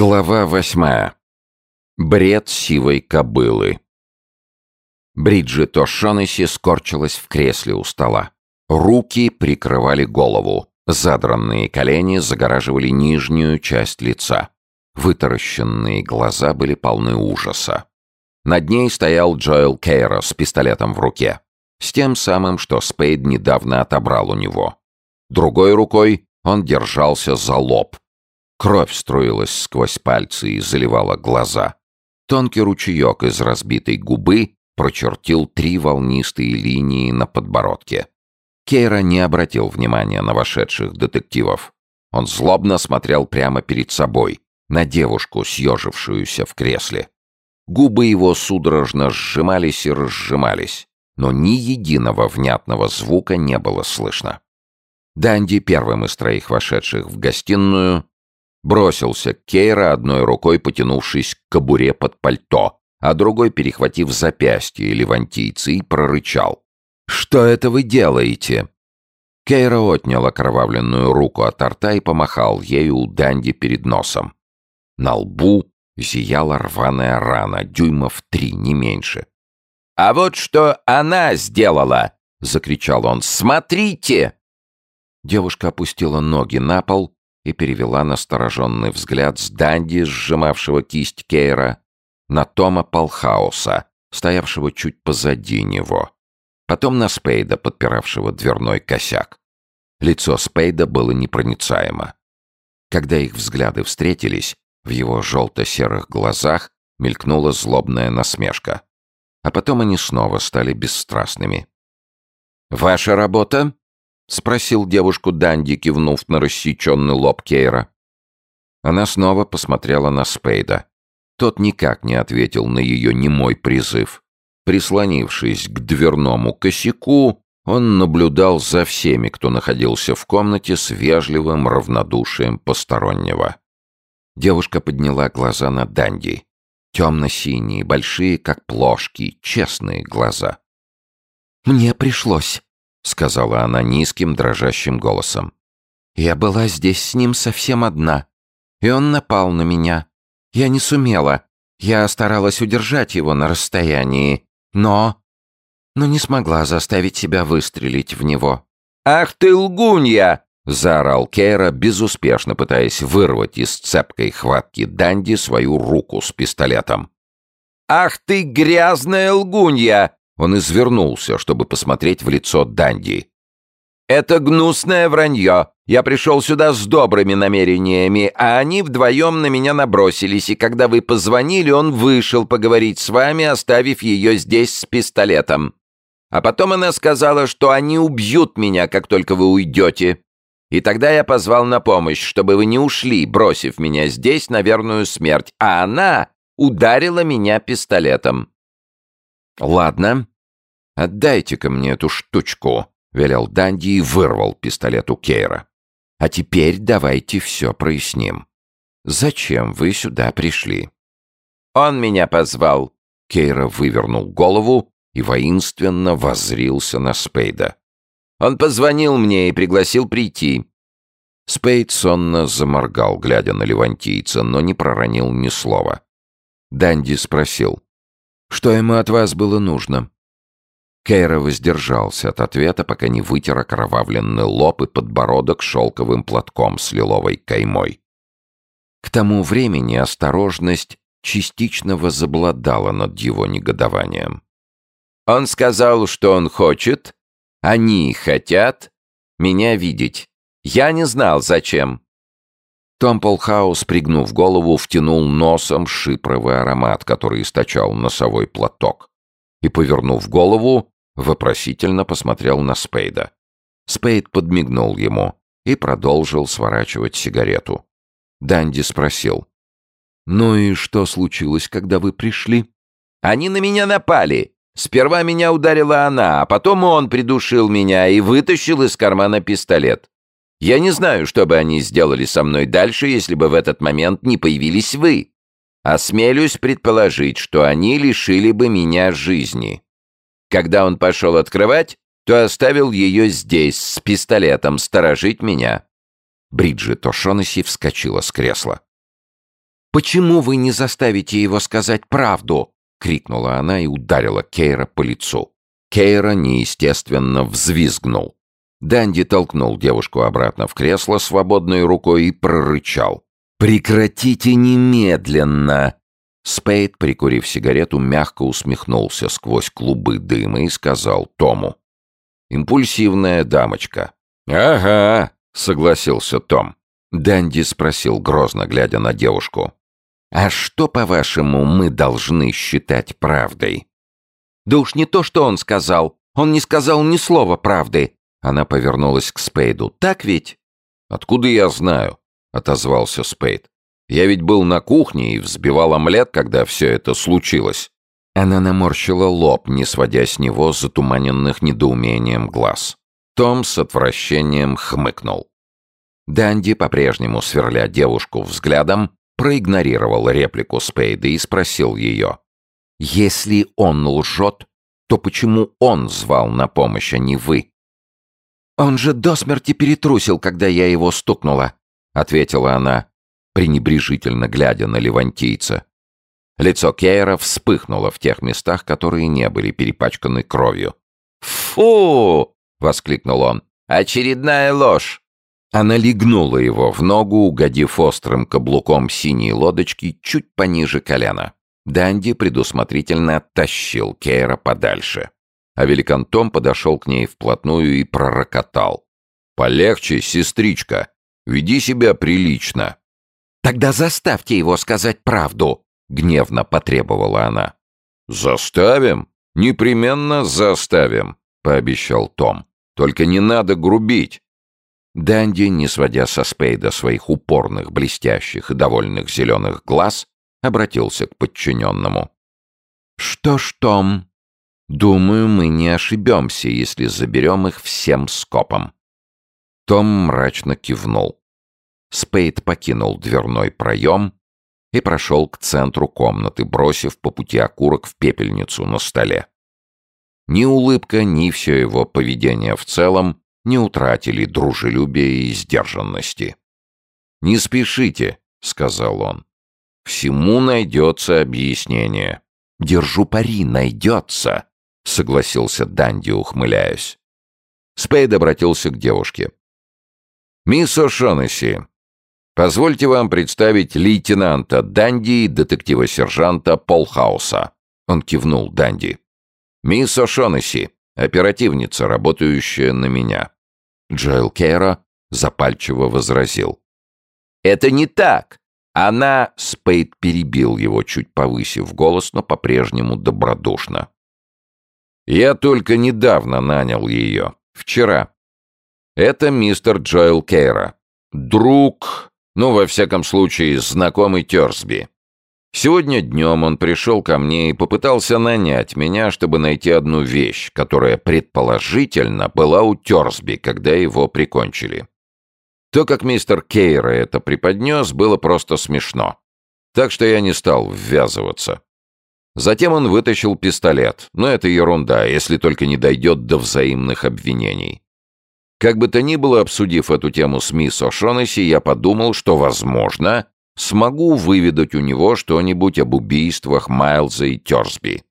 Глава восьмая. Бред сивой кобылы. Бриджит О'Шонесси скорчилась в кресле у стола. Руки прикрывали голову. Задранные колени загораживали нижнюю часть лица. Вытаращенные глаза были полны ужаса. Над ней стоял Джоэл Кейра с пистолетом в руке. С тем самым, что Спейд недавно отобрал у него. Другой рукой он держался за лоб, Кровь струилась сквозь пальцы и заливала глаза. Тонкий ручеек из разбитой губы прочертил три волнистые линии на подбородке. Кейра не обратил внимания на вошедших детективов. Он злобно смотрел прямо перед собой, на девушку, съежившуюся в кресле. Губы его судорожно сжимались и разжимались, но ни единого внятного звука не было слышно. Данди, первым из троих вошедших в гостиную, Бросился к Кейра, одной рукой потянувшись к кобуре под пальто, а другой перехватив запястье левантийца и прорычал. «Что это вы делаете?» Кейра отнял окровавленную руку от рта и помахал ею у Данди перед носом. На лбу зияла рваная рана, дюймов три, не меньше. «А вот что она сделала!» — закричал он. «Смотрите!» Девушка опустила ноги на пол и перевела настороженный взгляд с Данди, сжимавшего кисть Кейра, на Тома Полхауса, стоявшего чуть позади него. Потом на Спейда, подпиравшего дверной косяк. Лицо Спейда было непроницаемо. Когда их взгляды встретились, в его желто-серых глазах мелькнула злобная насмешка. А потом они снова стали бесстрастными. «Ваша работа?» — спросил девушку Данди, кивнув на рассеченный лоб Кейра. Она снова посмотрела на Спейда. Тот никак не ответил на ее немой призыв. Прислонившись к дверному косяку, он наблюдал за всеми, кто находился в комнате с вежливым равнодушием постороннего. Девушка подняла глаза на Данди. Темно-синие, большие, как плошки, честные глаза. «Мне пришлось», — сказала она низким, дрожащим голосом. «Я была здесь с ним совсем одна, и он напал на меня. Я не сумела. Я старалась удержать его на расстоянии, но... но не смогла заставить себя выстрелить в него». «Ах ты лгунья!» — заорал Кейра, безуспешно пытаясь вырвать из цепкой хватки Данди свою руку с пистолетом. «Ах ты грязная лгунья! Он извернулся, чтобы посмотреть в лицо Данди. «Это гнусное вранье. Я пришел сюда с добрыми намерениями, а они вдвоем на меня набросились, и когда вы позвонили, он вышел поговорить с вами, оставив ее здесь с пистолетом. А потом она сказала, что они убьют меня, как только вы уйдете. И тогда я позвал на помощь, чтобы вы не ушли, бросив меня здесь на верную смерть, а она ударила меня пистолетом. «Ладно, отдайте-ка мне эту штучку», — велел Данди и вырвал пистолет у Кейра. «А теперь давайте все проясним. Зачем вы сюда пришли?» «Он меня позвал». Кейра вывернул голову и воинственно воззрился на Спейда. «Он позвонил мне и пригласил прийти». Спейд сонно заморгал, глядя на левантийца, но не проронил ни слова. Данди спросил. Что ему от вас было нужно?» Кейра воздержался от ответа, пока не вытер окровавленный лоб и подбородок шелковым платком с лиловой каймой. К тому времени осторожность частично возобладала над его негодованием. «Он сказал, что он хочет, они хотят меня видеть. Я не знал, зачем. Том Полхаус, пригнув голову, втянул носом шипровый аромат, который источал носовой платок. И, повернув голову, вопросительно посмотрел на Спейда. Спейд подмигнул ему и продолжил сворачивать сигарету. Данди спросил. «Ну и что случилось, когда вы пришли?» «Они на меня напали. Сперва меня ударила она, а потом он придушил меня и вытащил из кармана пистолет. Я не знаю, что бы они сделали со мной дальше, если бы в этот момент не появились вы. Осмелюсь предположить, что они лишили бы меня жизни. Когда он пошел открывать, то оставил ее здесь, с пистолетом, сторожить меня». Бриджит О'Шонесси вскочила с кресла. Почему вы не заставите его сказать правду?» — крикнула она и ударила Кейра по лицу. Кейра неестественно взвизгнул. Данди толкнул девушку обратно в кресло свободной рукой и прорычал. «Прекратите немедленно!» Спейд, прикурив сигарету, мягко усмехнулся сквозь клубы дыма и сказал Тому. «Импульсивная дамочка». «Ага», — согласился Том. Данди спросил, грозно глядя на девушку. «А что, по-вашему, мы должны считать правдой?» «Да уж не то, что он сказал. Он не сказал ни слова правды». Она повернулась к Спейду. «Так ведь?» «Откуда я знаю?» — отозвался Спейд. «Я ведь был на кухне и взбивал омлет, когда все это случилось». Она наморщила лоб, не сводя с него затуманенных недоумением глаз. Том с отвращением хмыкнул. Данди, по-прежнему сверля девушку взглядом, проигнорировал реплику Спейда и спросил ее. «Если он лжет, то почему он звал на помощь, а не вы?» «Он же до смерти перетрусил, когда я его стукнула», — ответила она, пренебрежительно глядя на левантийца. Лицо Кейра вспыхнуло в тех местах, которые не были перепачканы кровью. «Фу!» — воскликнул он. «Очередная ложь! Она легнула его в ногу, угодив острым каблуком синей лодочки чуть пониже колена. Данди предусмотрительно оттащил Кейра подальше. А великан Том подошел к ней вплотную и пророкотал. «Полегче, сестричка. Веди себя прилично». «Тогда заставьте его сказать правду», — гневно потребовала она. «Заставим? Непременно заставим», — пообещал Том. «Только не надо грубить. Данди, не сводя со Спейда своих упорных, блестящих и довольных зеленых глаз, обратился к подчиненному. «Что ж, Том, думаю, мы не ошибемся, если заберем их всем скопом». Том мрачно кивнул. Спейд покинул дверной проем и прошел к центру комнаты, бросив по пути окурок в пепельницу на столе. Ни улыбка, ни все его поведение в целом не утратили дружелюбия и сдержанности. «Не спешите», — сказал он. «Всему найдется объяснение». «Держу пари, найдется», — согласился Данди, ухмыляясь. Спейд обратился к девушке. «Мисс О'Шонесси, позвольте вам представить лейтенанта Данди и детектива-сержанта Полхауса». Он кивнул Данди. «Мисс О'Шонесси, оперативница, работающая на меня». Джоэл Кейра запальчиво возразил. «Это не так! Она...» — Спейд перебил его, чуть повысив голос, но по-прежнему добродушно. «Я только недавно нанял ее. Вчера. Это мистер Джоэл Кейра. Друг, ну, во всяком случае, знакомый Терсби. Сегодня днем он пришел ко мне и попытался нанять меня, чтобы найти одну вещь, которая предположительно была у Терсби, когда его прикончили. То, как мистер Кейра это преподнес, было просто смешно. Так что я не стал ввязываться. Затем он вытащил пистолет, но это ерунда, если только не дойдет до взаимных обвинений. Как бы то ни было, обсудив эту тему с мисс О'Шонесси, я подумал, что, возможно, смогу выведать у него что-нибудь об убийствах Майлза и Терсби.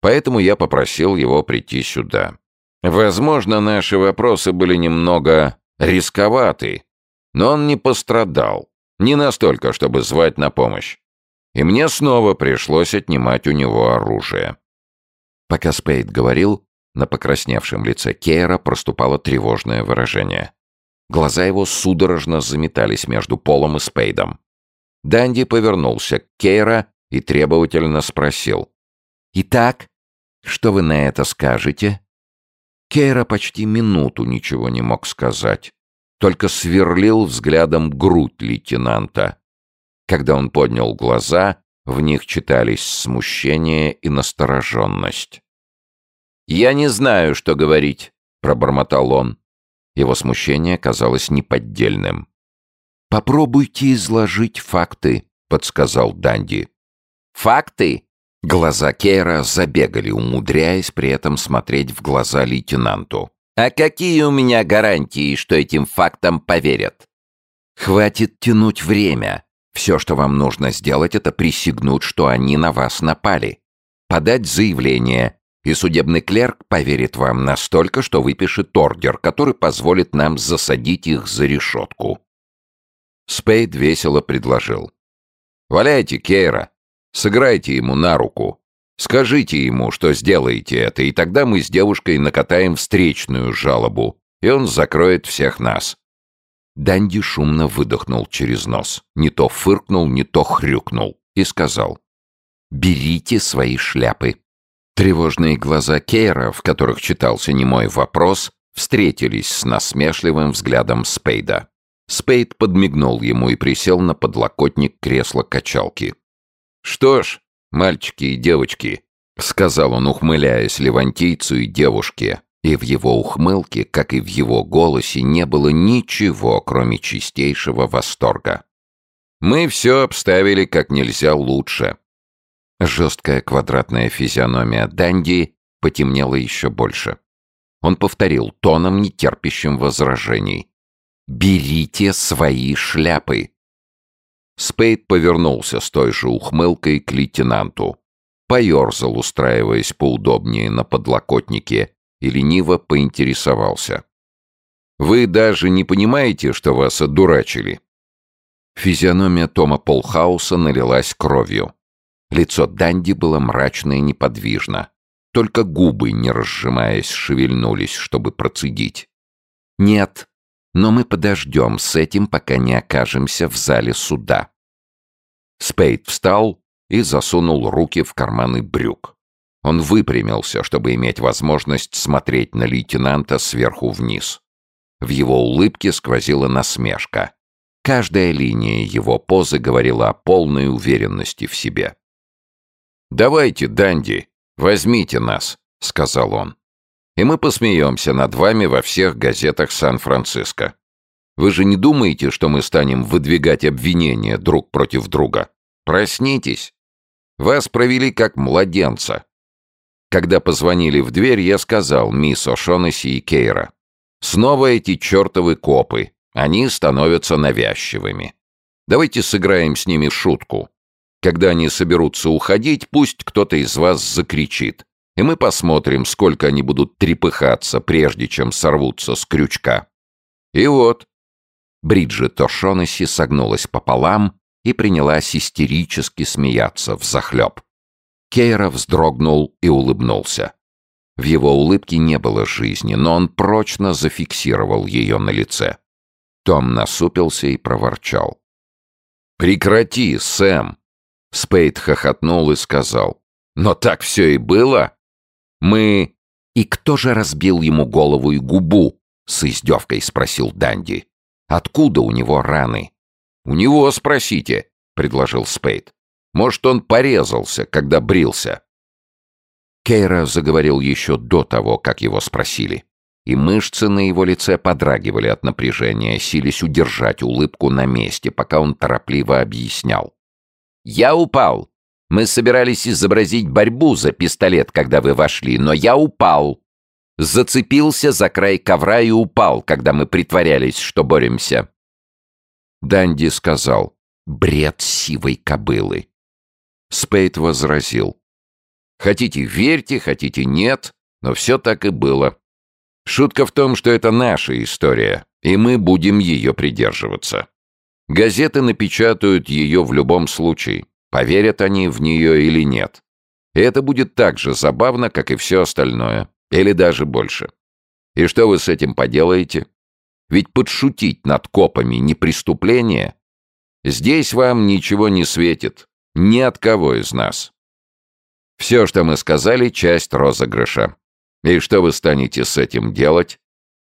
Поэтому я попросил его прийти сюда. Возможно, наши вопросы были немного рисковаты, но он не пострадал. Не настолько, чтобы звать на помощь. И мне снова пришлось отнимать у него оружие. Пока Спейд говорил, на покрасневшем лице Кейра проступало тревожное выражение. Глаза его судорожно заметались между Полом и Спейдом. Данди повернулся к Кейра и требовательно спросил. «Итак, что вы на это скажете?» Кейра почти минуту ничего не мог сказать, только сверлил взглядом грудь лейтенанта. Когда он поднял глаза, в них читались смущение и настороженность. «Я не знаю, что говорить», — пробормотал он. Его смущение казалось неподдельным. «Попробуйте изложить факты», — подсказал Данди. «Факты?» Глаза Кейра забегали, умудряясь при этом смотреть в глаза лейтенанту. «А какие у меня гарантии, что этим фактам поверят?» «Хватит тянуть время. Все, что вам нужно сделать, это присягнуть, что они на вас напали. Подать заявление, и судебный клерк поверит вам настолько, что выпишет ордер, который позволит нам засадить их за решетку. Спейд весело предложил. «Валяйте, Кейра, сыграйте ему на руку. Скажите ему, что сделаете это, и тогда мы с девушкой накатаем встречную жалобу, и он закроет всех нас». Данди шумно выдохнул через нос. Не то фыркнул, не то хрюкнул. И сказал. «Берите свои шляпы». Тревожные глаза Кейра, в которых читался немой вопрос, встретились с насмешливым взглядом Спейда. Спейд подмигнул ему и присел на подлокотник кресла-качалки. «Что ж, мальчики и девочки», — сказал он, ухмыляясь левантийцу и девушке, и в его ухмылке, как и в его голосе, не было ничего, кроме чистейшего восторга. «Мы все обставили как нельзя лучше». Жесткая квадратная физиономия Данди потемнела еще больше. Он повторил тоном, нетерпящим возражений. «Берите свои шляпы!» Спейд повернулся с той же ухмылкой к лейтенанту. Поерзал, устраиваясь поудобнее на подлокотнике, и лениво поинтересовался. «Вы даже не понимаете, что вас одурачили?» Физиономия Тома Полхауса налилась кровью. Лицо Данди было мрачно и неподвижно. Только губы, не разжимаясь, шевельнулись, чтобы процедить. «Нет, но мы подождем с этим, пока не окажемся в зале суда». Спейд встал и засунул руки в карманы брюк. Он выпрямился, чтобы иметь возможность смотреть на лейтенанта сверху вниз. В его улыбке сквозила насмешка. Каждая линия его позы говорила о полной уверенности в себе. «Давайте, Данди, возьмите нас», — сказал он и мы посмеемся над вами во всех газетах Сан-Франциско. Вы же не думаете, что мы станем выдвигать обвинения друг против друга? Проснитесь. Вас провели как младенца. Когда позвонили в дверь, я сказал мисс О'Шонесси и Кейра. Снова эти чертовы копы. Они становятся навязчивыми. Давайте сыграем с ними шутку. Когда они соберутся уходить, пусть кто-то из вас закричит и мы посмотрим, сколько они будут трепыхаться, прежде чем сорвутся с крючка. И вот. Бриджит О'Шонесси согнулась пополам и принялась истерически смеяться в захлеб. Кейра вздрогнул и улыбнулся. В его улыбке не было жизни, но он прочно зафиксировал ее на лице. Том насупился и проворчал. «Прекрати, Сэм!» Спейд хохотнул и сказал. «Но так все и было!» Мы... И кто же разбил ему голову и губу? С издевкой спросил Данди. Откуда у него раны? У него спросите, предложил Спейд. Может, он порезался, когда брился. Кейра заговорил еще до того, как его спросили. И мышцы на его лице подрагивали от напряжения, сились удержать улыбку на месте, пока он торопливо объяснял. «Я упал. Мы собирались изобразить борьбу за пистолет, когда вы вошли, но я упал. Зацепился за край ковра и упал, когда мы притворялись, что боремся. Данди сказал «Бред сивой кобылы». Спейд возразил «Хотите верьте, хотите нет, но все так и было. Шутка в том, что это наша история, и мы будем ее придерживаться. Газеты напечатают ее в любом случае. Поверят они в нее или нет. И это будет так же забавно, как и все остальное. Или даже больше. И что вы с этим поделаете? Ведь подшутить над копами не преступление. Здесь вам ничего не светит. Ни от кого из нас. Все, что мы сказали, часть розыгрыша. И что вы станете с этим делать?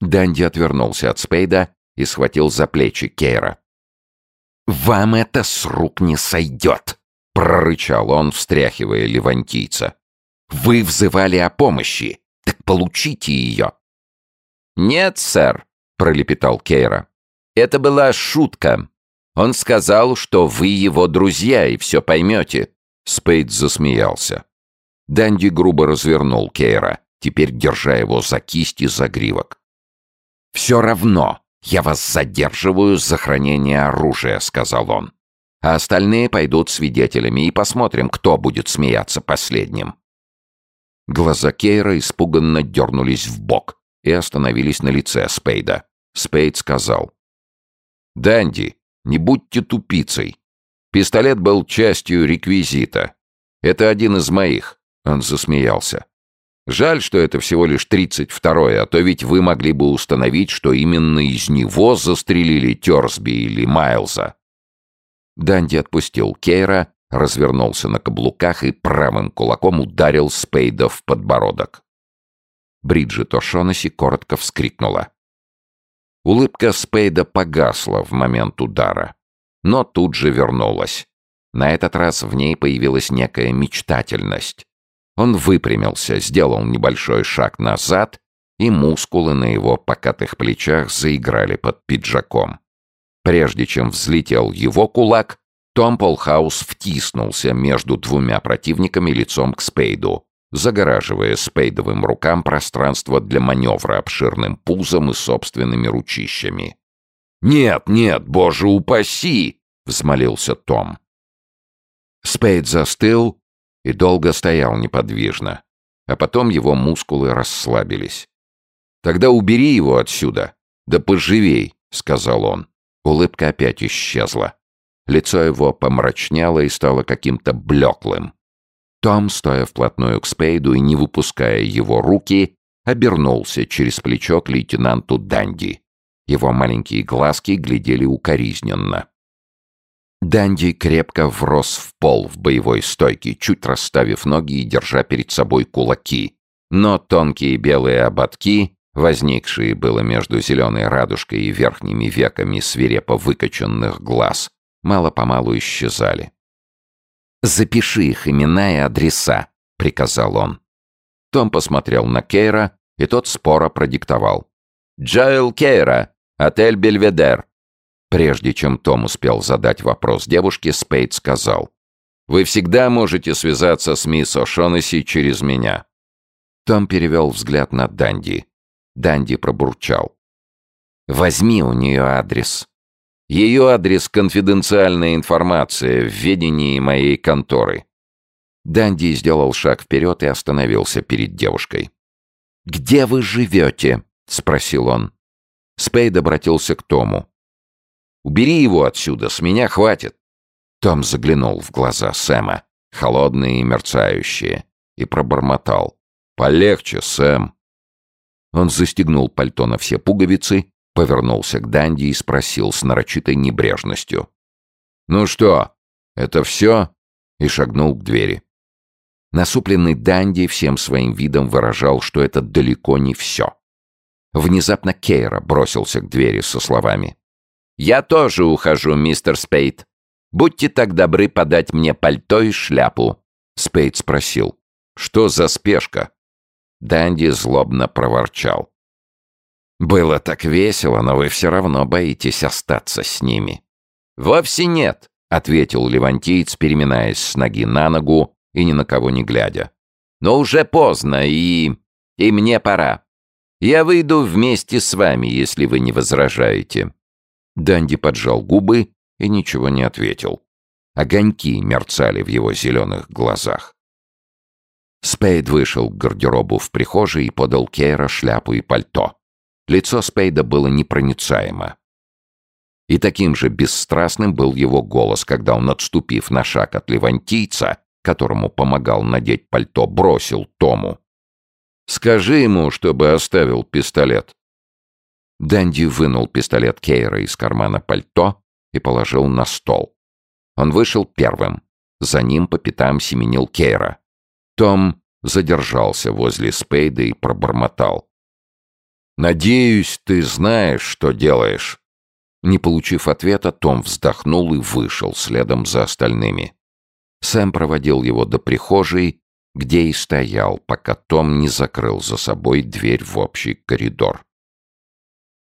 Данди отвернулся от Спейда и схватил за плечи Кейра. «Вам это с рук не сойдет!» прорычал он, встряхивая левантийца. «Вы взывали о помощи, так получите ее!» «Нет, сэр», — пролепетал Кейра. «Это была шутка. Он сказал, что вы его друзья, и все поймете». Спейд засмеялся. Данди грубо развернул Кейра, теперь держа его за кисть и загривок. «Все равно я вас задерживаю за хранение оружия», — сказал он. а остальные пойдут свидетелями и посмотрим, кто будет смеяться последним». Глаза Кейра испуганно дернулись в бок и остановились на лице Спейда. Спейд сказал. «Данди, не будьте тупицей. Пистолет был частью реквизита. Это один из моих». Он засмеялся. «Жаль, что это всего лишь тридцать второе, а то ведь вы могли бы установить, что именно из него застрелили Терсби или Майлза». Данди отпустил Кейра, развернулся на каблуках и правым кулаком ударил Спейда в подбородок. Бриджит О'Шонесси коротко вскрикнула. Улыбка Спейда погасла в момент удара, но тут же вернулась. На этот раз в ней появилась некая мечтательность. Он выпрямился, сделал небольшой шаг назад, и мускулы на его покатых плечах заиграли под пиджаком. Прежде чем взлетел его кулак, Том Полхаус втиснулся между двумя противниками лицом к Спейду, загораживая спейдовым рукам пространство для маневра обширным пузом и собственными ручищами. «Нет, нет, боже упаси!» — взмолился Том. Спейд застыл и долго стоял неподвижно, а потом его мускулы расслабились. «Тогда убери его отсюда, да поживей», — сказал он. Улыбка опять исчезла. Лицо его помрачнело и стало каким-то блеклым. Том, стоя вплотную к Спейду и не выпуская его руки, обернулся через плечо к лейтенанту Данди. Его маленькие глазки глядели укоризненно. Данди крепко врос в пол в боевой стойке, чуть расставив ноги и держа перед собой кулаки. Но тонкие белые ободки, возникшие было между зеленой радужкой и верхними веками свирепо выкоченных глаз, мало-помалу исчезали. «Запиши их имена и адреса», — приказал он. Том посмотрел на Кейра, и тот споро продиктовал. «Джоэл Кейра, отель Бельведер». Прежде чем Том успел задать вопрос девушке, Спейд сказал. «Вы всегда можете связаться с мисс О'Шонесси через меня». Том перевел взгляд на Данди. Данди пробурчал. «Возьми у нее адрес». Ее адрес — конфиденциальная информация в ведении моей конторы». Данди сделал шаг вперед и остановился перед девушкой. «Где вы живете?» — спросил он. Спейд обратился к Тому. «Убери его отсюда, с меня хватит». Том заглянул в глаза Сэма, холодные и мерцающие, и пробормотал. «Полегче, Сэм». Он застегнул пальто на все пуговицы Повернулся к Данди и спросил с нарочитой небрежностью. «Ну что, это все?» И шагнул к двери. Насупленный Данди всем своим видом выражал, что это далеко не все. Внезапно Кейра бросился к двери со словами. «Я тоже ухожу, мистер Спейд. Будьте так добры подать мне пальто и шляпу». Спейд спросил. «Что за спешка?» Данди злобно проворчал. Было так весело, но вы все равно боитесь остаться с ними. Вовсе нет, ответил Левантиец, переминаясь с ноги на ногу и ни на кого не глядя. Но уже поздно, и... и мне пора. Я выйду вместе с вами, если вы не возражаете. Данди поджал губы и ничего не ответил. Огоньки мерцали в его зеленых глазах. Спейд вышел к гардеробу в прихожей и подал Кейра шляпу и пальто. Лицо Спейда было непроницаемо. И таким же бесстрастным был его голос, когда он, отступив на шаг от левантийца, которому помогал надеть пальто, бросил Тому. «Скажи ему, чтобы оставил пистолет». Дэнди вынул пистолет Кейра из кармана пальто и положил на стол. Он вышел первым. За ним по пятам семенил Кейра. Том задержался возле Спейда и пробормотал. «Надеюсь, ты знаешь, что делаешь». Не получив ответа, Том вздохнул и вышел следом за остальными. Сэм проводил его до прихожей, где и стоял, пока Том не закрыл за собой дверь в общий коридор.